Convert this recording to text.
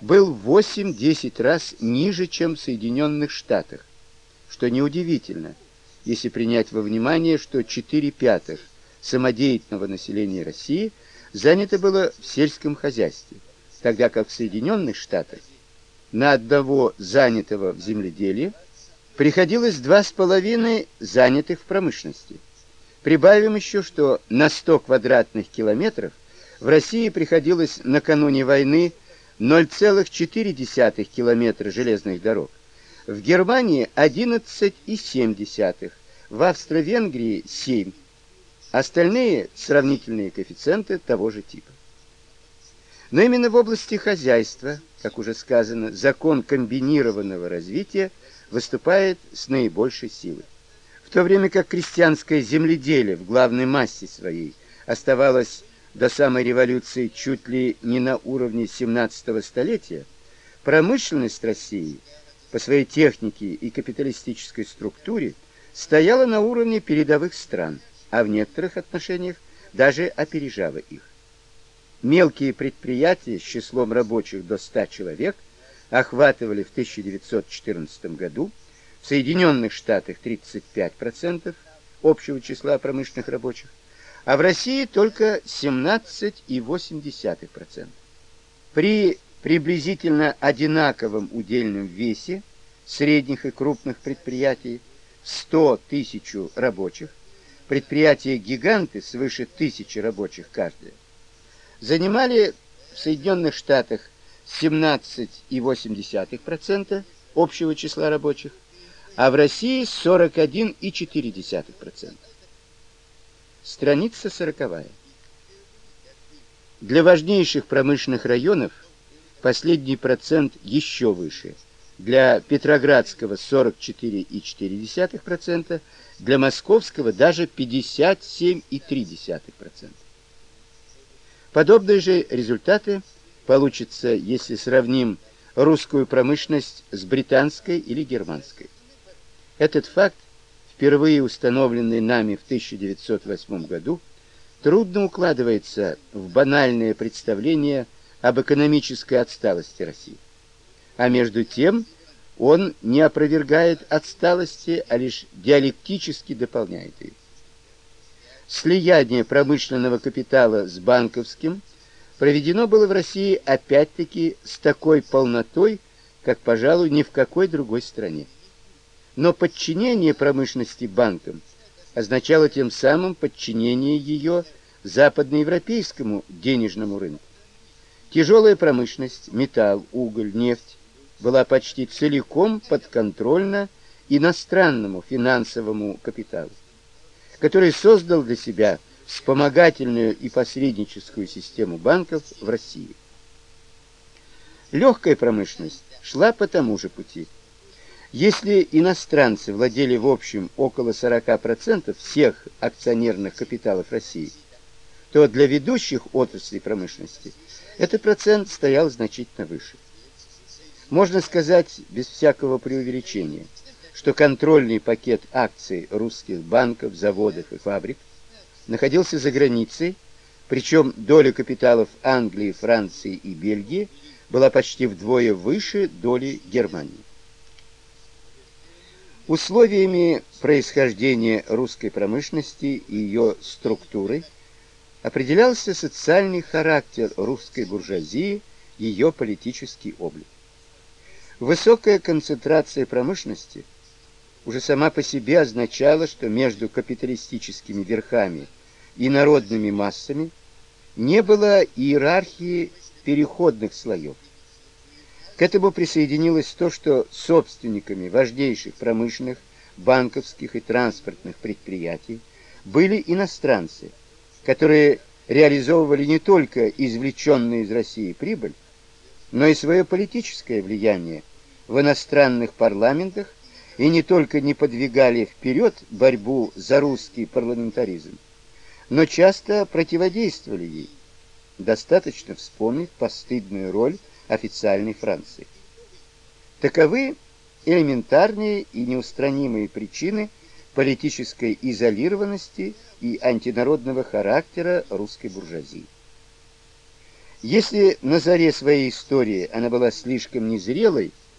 был в 8-10 раз ниже, чем в Соединенных Штатах, что неудивительно, если принять во внимание, что 4 пятых самодеятельного населения России занято было в сельском хозяйстве, тогда как в Соединенных Штатах на одного занятого в земледелии приходилось два с половиной занятых в промышленности. Прибавим еще, что на 100 квадратных километров в России приходилось накануне войны 0,4 километра железных дорог, в Германии 11,7, в Австро-Венгрии 7. Остальные сравнительные коэффициенты того же типа. Но именно в области хозяйства, как уже сказано, закон комбинированного развития выступает с наибольшей силой. В то время как крестьянское земледелие в главной массе своей оставалось до самой революции чуть ли не на уровне 17 столетия, промышленность России по своей технике и капиталистической структуре стояла на уровне передовых стран, а в некоторых отношениях даже опережала их. Мелкие предприятия с числом рабочих до 100 человек охватывали в 1914 году в Соединенных Штатах 35% общего числа промышленных рабочих, а в России только 17,8%. При приблизительно одинаковом удельном весе средних и крупных предприятий 100 тысяч рабочих, предприятия-гиганты свыше тысячи рабочих каждое, занимали в Соединенных Штатах 17,8% общего числа рабочих, а в России 41,4%. Страница 40. Для важнейших промышленных районов последний процент еще выше. Для Петроградского 44,4%, для Московского даже 57,3%. Подобные же результаты получатся, если сравним русскую промышленность с британской или германской. Этот факт, впервые установленный нами в 1908 году, трудно укладывается в банальное представление об экономической отсталости России. А между тем, он не опровергает отсталости, а лишь диалектически дополняет ее. Слияние промышленного капитала с банковским проведено было в России опять-таки с такой полнотой, как, пожалуй, ни в какой другой стране. Но подчинение промышленности банкам означало тем самым подчинение ее западноевропейскому денежному рынку. Тяжелая промышленность, металл, уголь, нефть была почти целиком подконтрольна иностранному финансовому капиталу, который создал для себя вспомогательную и посредническую систему банков в России. Легкая промышленность шла по тому же пути – если иностранцы владели в общем около 40% всех акционерных капиталов России, то для ведущих отраслей промышленности этот процент стоял значительно выше. Можно сказать без всякого преувеличения, что контрольный пакет акций русских банков, заводов и фабрик находился за границей, причем доля капиталов Англии, Франции и Бельгии была почти вдвое выше доли Германии. Условиями происхождения русской промышленности и ее структуры определялся социальный характер русской буржуазии, ее политический облик. Высокая концентрация промышленности уже сама по себе означала, что между капиталистическими верхами и народными массами не было иерархии переходных слоев. К этому присоединилось то, что собственниками важнейших промышленных, банковских и транспортных предприятий были иностранцы, которые реализовывали не только извлеченную из России прибыль, но и свое политическое влияние в иностранных парламентах и не только не подвигали вперед борьбу за русский парламентаризм, но часто противодействовали ей. Достаточно вспомнить постыдную роль официальной Франции. Таковы элементарные и неустранимые причины политической изолированности и антинародного характера русской буржуазии. Если на заре своей истории она была слишком незрелой,